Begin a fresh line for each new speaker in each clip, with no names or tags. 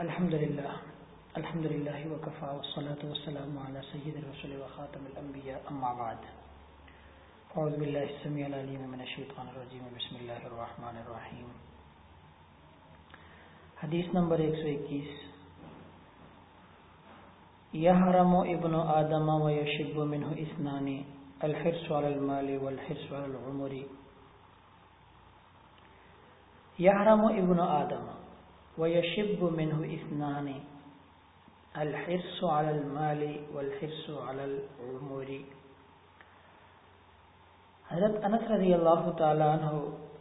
الحمد لله الحمد لله وكفى والصلاة والسلام على سيد الرسول وخاتم الأنبياء أما بعد. أعوذ بالله السميع العليم من الشيطان الرجيم بسم الله الرحمن الرحيم حدیث نمبر 121 يحرم ابن آدم ويشب منه اثنان، الحرص على المال والحرص على العمر. يحرم ابن آدم. ويشب منه اثنان الحرص على المال والحرص على العمر حضرت انس رضی اللہ تعالیٰ عنہ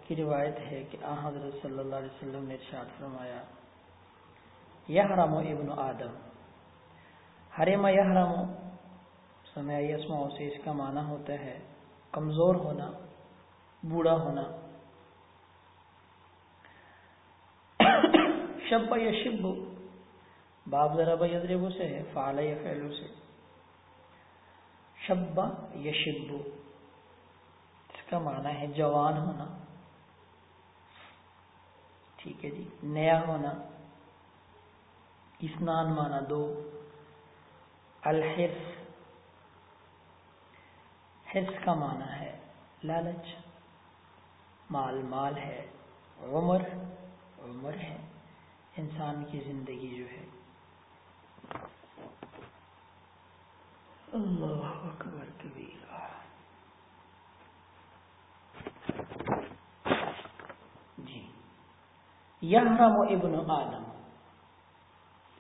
کی روایت ہے کہ آن حضرت صلی اللہ علیہ وسلم نے ارشاد فرمایا، یحرم ابن آدم۔ حرم یحرم سمع یسمع سے اس کا معنی ہوتا ہے کمزور ہونا، بوڑھا ہونا۔ شب یشب باب ضرب یضرب سے ہے، فعل یفعل سے۔ شب یشب اس کا معنی ہے جوان ہونا۔ ٹھیک ہے جی نیا ہونا۔ اسنان مانا دو۔ الحرس حرس کا معنی ہے لالچ۔ مال مال ہے، عمر عمر ہے۔ انسان کی زندگی جو ہے۔ اللہ اکبر کبیرہ۔ جی۔ یحرم ابن آدم۔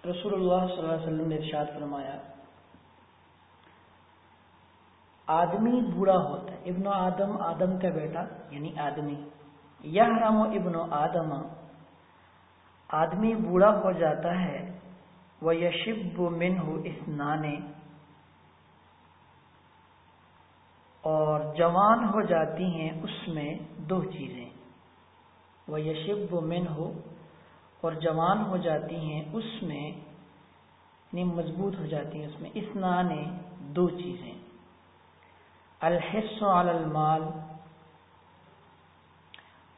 رسول اللہ صلی اللہ علیہ وسلم نے ارشاد فرمایا، آدمی بوڑھا ہوتا ہے، ابن آدم آدم کا بیٹا یعنی آدمی۔ یحرم ابن آدم۔ آدمی بوڑھا ہو جاتا ہے وہ یشب من ہو اسنانے اور جوان ہو جاتی ہیں اس میں دو چیزیں۔ وہ یشب من ہو اور جوان ہو جاتی ہیں اس میں یعنی مضبوط ہو جاتی ہیں اس میں۔ اسنانے دو چیزیں۔ الحص علی المال۔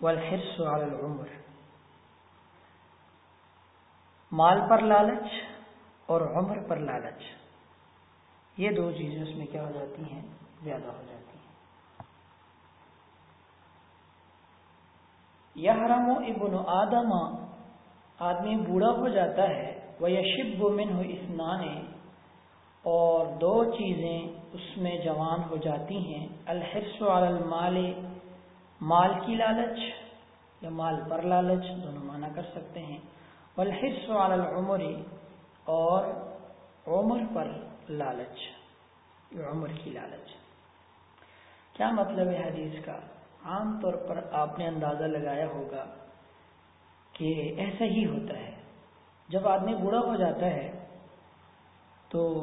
والحص علی العمر۔ مال پر لالچ اور عمر پر لالچ۔ یہ دو چیزیں اس میں کیا ہو جاتی ہیں؟ زیادہ ہو جاتی ہیں۔ یحرم ابن آدم، آدمی بوڑھا ہو جاتا ہے وہ یشب من ہو اسنانے اور دو چیزیں اس میں جوان ہو جاتی ہیں۔ الحرس علی المال، مال کی لالچ یا مال پر لالچ، دونوں معنی کر سکتے ہیں۔ والحرص علی العمر اور عمر پر لالچ، عمر کی لالچ۔ کیا مطلب ہے حدیث کا؟ عام طور پر آپ نے اندازہ لگایا ہوگا کہ ایسا ہی ہوتا ہے۔ جب آدمی بوڑھا ہو جاتا ہے تو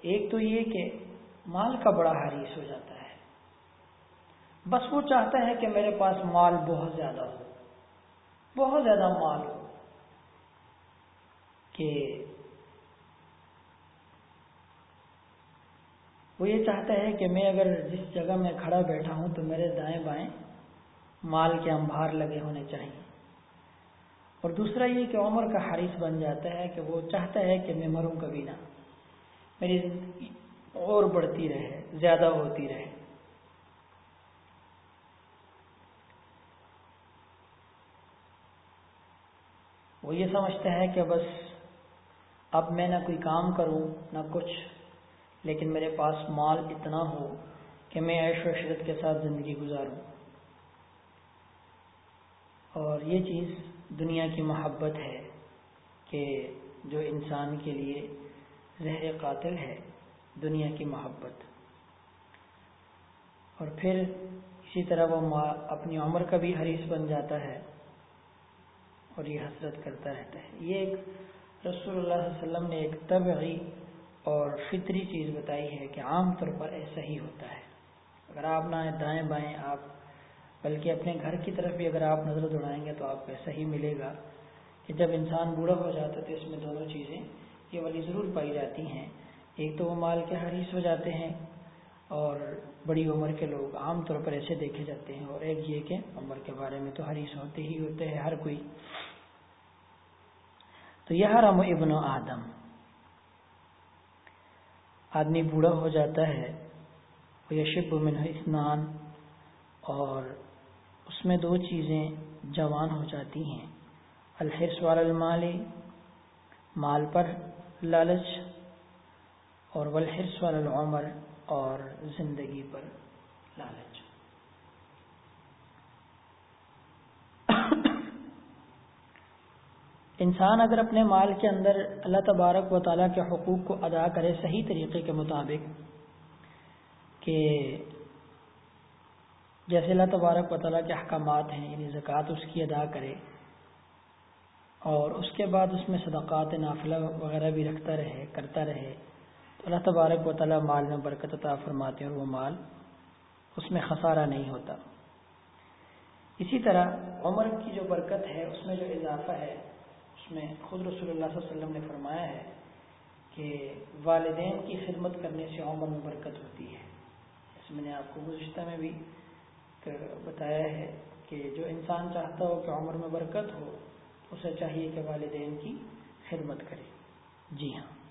ایک تو یہ کہ مال کا بڑا حریص ہو جاتا ہے۔ بس وہ چاہتا ہے کہ میرے پاس مال بہت زیادہ ہو، بہت زیادہ مال ہو۔ کہ وہ یہ چاہتا ہے کہ میں اگر جس جگہ میں کھڑا بیٹھا ہوں تو میرے دائیں بائیں مال کے انبار لگے ہونے چاہیے۔ اور دوسرا یہ کہ عمر کا حریث بن جاتا ہے کہ وہ چاہتا ہے کہ میں مروں کبھی نہ۔ میری زندگی اور بڑھتی رہے، زیادہ ہوتی رہے۔ وہ یہ سمجھتا ہے کہ بس اب میں نہ کوئی کام کروں، نہ کچھ، لیکن میرے پاس مال اتنا ہو کہ میں عیش و عشرت کے ساتھ زندگی گزاروں۔ اور یہ چیز دنیا کی محبت ہے کہ جو انسان کے لیے زہر قاتل ہے، دنیا کی محبت۔ اور پھر اسی طرح وہ اپنی عمر کا بھی حریث بن جاتا ہے اور یہ حسرت کرتا رہتا ہے۔ یہ ایک رسول اللہ صلی اللہ علیہ وسلم نے ایک طبعی اور فطری چیز بتائی ہے کہ عام طور پر ایسا ہی ہوتا ہے۔ اگر آپ نہ دائیں بائیں، آپ بلکہ اپنے گھر کی طرف بھی اگر آپ نظر دوڑائیں گے تو آپ کو ایسا ہی ملے گا کہ جب انسان بوڑھا ہو جاتا ہے تو اس میں دونوں چیزیں یہ والی ضرور پائی جاتی ہیں۔ ایک تو وہ مال کے حریث ہو جاتے ہیں اور بڑی عمر کے لوگ عام طور پر ایسے دیکھے جاتے ہیں اور ایک یہ کہ عمر کے بارے میں تو حریث ہوتے ہی ہوتے ہیں، ہر کوئی۔ تو یہ حرم ابن آدم۔ آدمی بوڑھا ہو جاتا ہے، وہ یشب من اسنان اور اس میں دو چیزیں جوان ہو جاتی ہیں۔ الحرس وال المال، مال پر لالچ، اور والحرس وال العمر، اور زندگی پر لالچ۔ انسان اگر اپنے مال کے اندر اللہ تبارک و تعالیٰ کے حقوق کو ادا کرے صحیح طریقے کے مطابق کہ جیسے اللہ تبارک و تعالیٰ کے احکامات ہیں یعنی زکوٰۃ اس کی ادا کرے اور اس کے بعد اس میں صدقات، نافلہ وغیرہ بھی رکھتا رہے، کرتا رہے، تو اللہ تبارک و تعالیٰ مال میں برکت عطا فرماتے ہیں اور وہ مال اس میں خسارہ نہیں ہوتا۔ اسی طرح عمر کی جو برکت ہے، اس میں جو اضافہ ہے اس میں خود رسول اللہ صلی اللہ علیہ وسلم نے فرمایا ہے کہ والدین کی خدمت کرنے سے عمر میں برکت ہوتی ہے۔ اس میں نے آپ کو گزشتہ میں بھی بتایا ہے کہ جو انسان چاہتا ہو کہ عمر میں برکت ہو، اسے چاہیے کہ والدین کی خدمت کرے۔ جی ہاں۔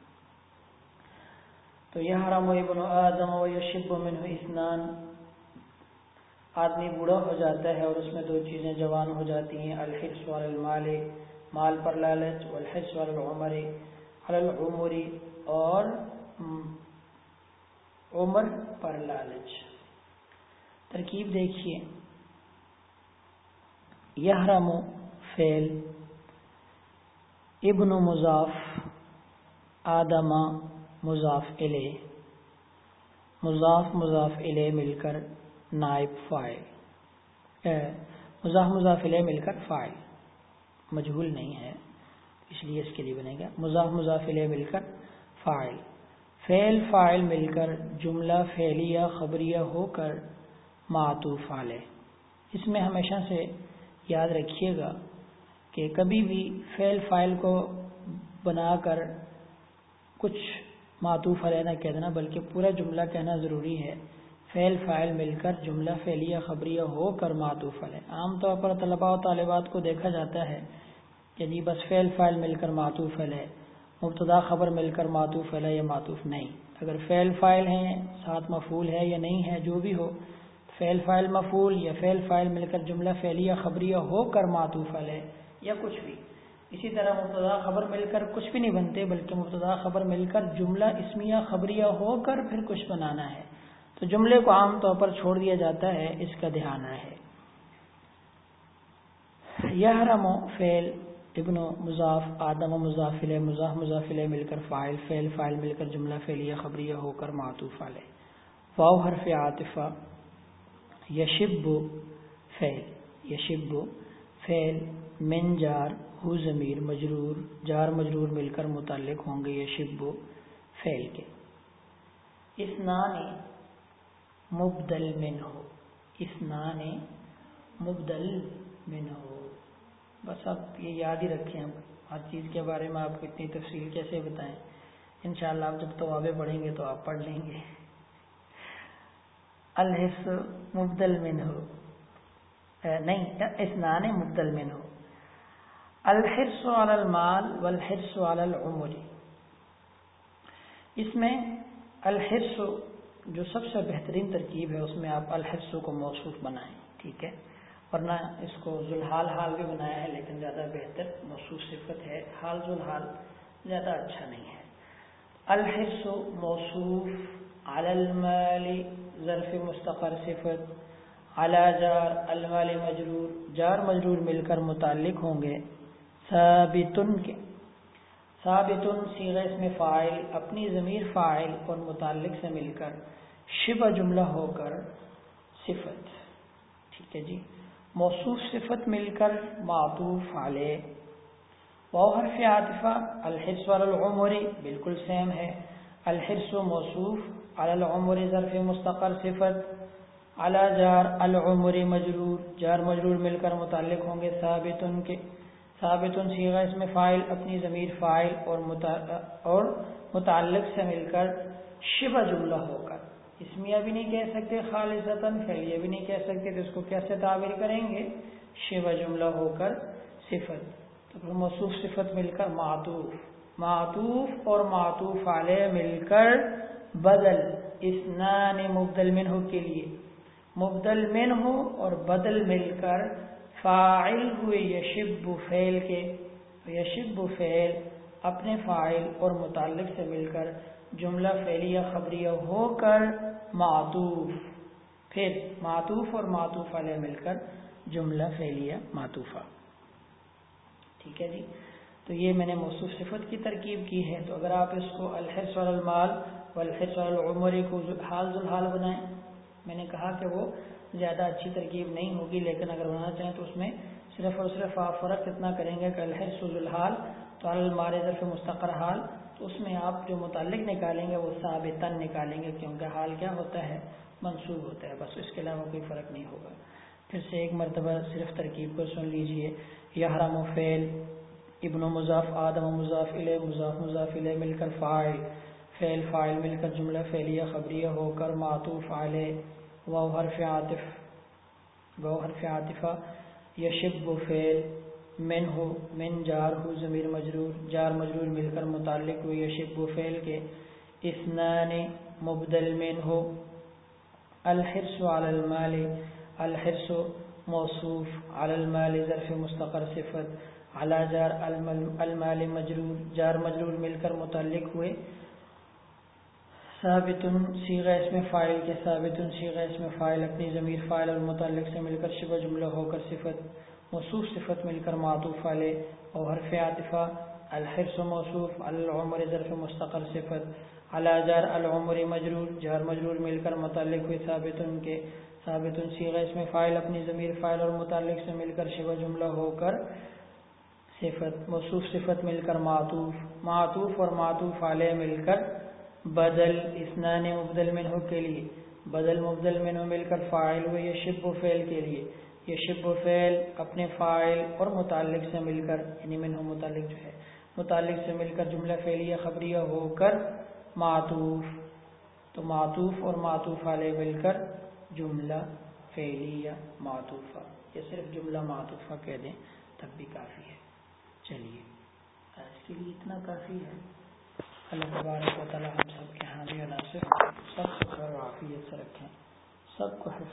تو یہ حرام ابن آدم و یشب من اسنان آدمی بوڑھا ہو جاتا ہے اور اس میں دو چیزیں جوان ہو جاتی ہیں الحرس والمال۔ مال پر لالچ والحرس والعمر العمری اور عمر پر لالچ۔ ترکیب دیکھیے۔ یحرم فیل ابن مضاف، آدم مضاف علیہ مضاف مضاف علیہ مل کر نائب فائل مضاف مضاف علیہ مل کر فائل مجہول نہیں ہے، اس لیے اس کے لیے بنے گا۔ مضاف مضاف مل کر فائل فعل فائل مل کر جملہ فعلیہ خبریہ ہو کر معطوف علیہ اس میں ہمیشہ سے یاد رکھیے گا کہ کبھی بھی فعل فائل کو بنا کر کچھ معطوف علیہ نہ کہہ دینا بلکہ پورا جملہ کہنا ضروری ہے۔ فعل فائل مل کر جملہ فعلیہ خبریہ ہو کر معطوف علیہ۔ عام طور پر طلباء و طالبات کو دیکھا جاتا ہے کہ جی بس فعل فائل مل کر معطوف علیہ، مبتدا خبر مل کر معطوف علیہ یا معطوف نہیں۔ اگر فعل فائل ہیں، ساتھ مفول ہے یا نہیں ہے، جو بھی ہو، فعل فائل مفول یا فعل فائل مل کر جملہ فعلیہ خبریہ ہو کر معطوف علیہ یا کچھ بھی۔ اسی طرح مبتدا خبر مل کر کچھ بھی نہیں بنتے، بلکہ مبتدا خبر مل کر جملہ اسمیہ خبریہ ہو کر پھر کچھ بنانا ہے۔ تو جملے کو عام طور پر چھوڑ دیا جاتا ہے، اس کا دھیان رہے یہ رمو فیل ابن و مضاف، آدم و مضافل مضاف مضافل مل کر فائل فیل فائل مل کر جملہ فعلیہ، خبریہ ہو کر معطوف علیہ۔ واؤ حرف عاطفہ، یشب فیل یشب فیل من جار، ہو ضمیر، مجرور، جار، مجرور مل کر متعلق ہوں گے یشب فیل کے۔ اسنان مبدل من ہو۔ اسنان مبدل من ہو۔ بس آپ یہ یاد ہی رکھیں ہر چیز کے بارے میں آپ کو اتنی تفصیل کیسے بتائیں؟ انشاءاللہ آپ جب توابے پڑھیں گے تو آپ پڑھ لیں گے۔ الحص مبدل من ہو۔ نہیں اسنان مبدل من ہو۔ الحرس علی المال والحرس علی العمر۔ اس میں الحرس جو سب سے بہترین ترکیب ہے، اس میں آپ الحرس کو موصوف بنائیں، ٹھیک ہے؟ ورنہ اس کو ذوالحال حال بھی بنایا ہے، لیکن زیادہ بہتر موصوف صفت ہے۔ حال ذوالحال زیادہ اچھا نہیں ہے۔ الحرس موصوف علی المال ظرف مستقر صفت اعلیٰ جار المال مجرور۔ جار مجرور مل کر متعلق ہوں گے۔ ثابتن کے ثابتن سیغ اس میں فائل اپنی ضمیر فائل اور متعلق سے مل کر شبہ جملہ ہو کر صفت۔ ٹھیک ہے جی۔ موصوف صفت مل کر معطوف علیہ۔ و حرف عاطفہ الحرس والعمر بالکل سیم ہے۔ الحرس موصوف العمر ظرف مستقر صفت۔ اعلی جار العمر مجرور، جار مجرور مل کر متعلق ہوں گے ثابت ان کے۔ ثابت سیغہ اس میں فائل، اپنی ضمیر فائل اور اور متعلق سے مل کر شبہ جملہ ہو کر۔ اسمیہ بھی نہیں کہہ سکتے، خالصتاً فعلیہ بھی نہیں کہہ سکتے، تو اس کو کیسے تعبیر کریں گے؟ شبہ جملہ ہو کر صفت۔ تو پھر موصوف صفت مل کر معطوف۔ معطوف اور معطوف علیہ مل کر بدل۔ اسنان مبدل من ہو کے لیے۔ مبدل من ہو اور بدل مل کر فاعل ہوئے یشب فعل کے یشب فعل اپنے فائل اور متعلق سے مل کر جملہ فعلیہ خبریہ ہو کر معطوف، پھر معطوف اور معطوف علیہ مل کر جملہ فعلیہ معطوفہ۔ ٹھیک ہے جی؟ تو یہ میں نے موصوف صفت کی ترکیب کی ہے۔ تو اگر آپ اس کو الحرس والمال والحرس والعمر کو حال ذلحال بنائیں، میں نے کہا کہ وہ زیادہ اچھی ترکیب نہیں ہوگی، لیکن اگر بنانا چاہیں تو اس میں صرف اور صرف آپ فرق اتنا کریں گے کہ الحرس الحال، تو المار ظرف مستقر حال، تو اس میں آپ جو متعلق نکالیں گے وہ ثابتاً نکالیں گے، کیونکہ حال کیا ہوتا ہے؟ منصوب ہوتا ہے، بس اس کے علاوہ کوئی فرق نہیں ہوگا۔ پھر سے ایک مرتبہ صرف ترکیب کو سن لیجیے۔ یحرم و فعل، ابن و مضاف، آدم و مضاف علیہ مضاف مضاف علیہ مل کر فائل فعل فائل مل کر جملہ فعلیہ، خبریہ، ہو کر معطوف، علیہ۔ و حرف عاطف و حرف عاطفہ، یشب و فعل، من ہو، من جار ہو، ضمیر مجرور، جار مجرور مل کر متعلق ہو یشب و فعل کے۔ اسنان مبدل من ہو الحرس علی المال الحرس موصوف، علی المال ظرف مستقر صفت، علی جار المال مجرور، جار مجرور مل کر متعلق ہوئے۔ ثابت سیغ اس میں فائل کے ثابت سیغ اس میں فائل اپنی ضمیر فائل اور متعلق سے مل کر شبہ جملہ ہو کر صفت، موصوف صفت مل کر معطوف علیہ، اور حرف عاطفہ الحرس موصوف، العمر ظرف مستقر صفت علی جار العمر مجرور، جار مجرور مل کر متعلق ہوئے ثابت ان کے ثابت سیغ اس میں فائل اپنی ضمیر فائل اور متعلق سے مل کر شبہ جملہ ہو کر صفت، موصوف صفت مل کر معطوف معطوف اور معطوف علیہ مل کر بدل اسنان مبدل منہ کے لیے، بدل مبدل منہ مل کر فائل ہوئے یہ شب و فعل کے لیے۔ یہ شب و فعل اپنے فائل اور متعلق سے مل کر یعنی منہ متعلق جو ہے، متعلق سے مل کر جملہ فعلیہ خبریہ ہو کر معطوف۔ تو معطوف اور معطوف علیہ مل کر جملہ فعلیہ معطوفہ۔ یا صرف جملہ معطوفہ کہہ دیں، تب بھی کافی ہے۔ چلیے، آج کے لیے اتنا کافی ہے۔ اللہ مبارک و تعالیٰ ہم سب کے حامی و ناصر سب کو خیر و عافیت سے رکھیں۔ سب کو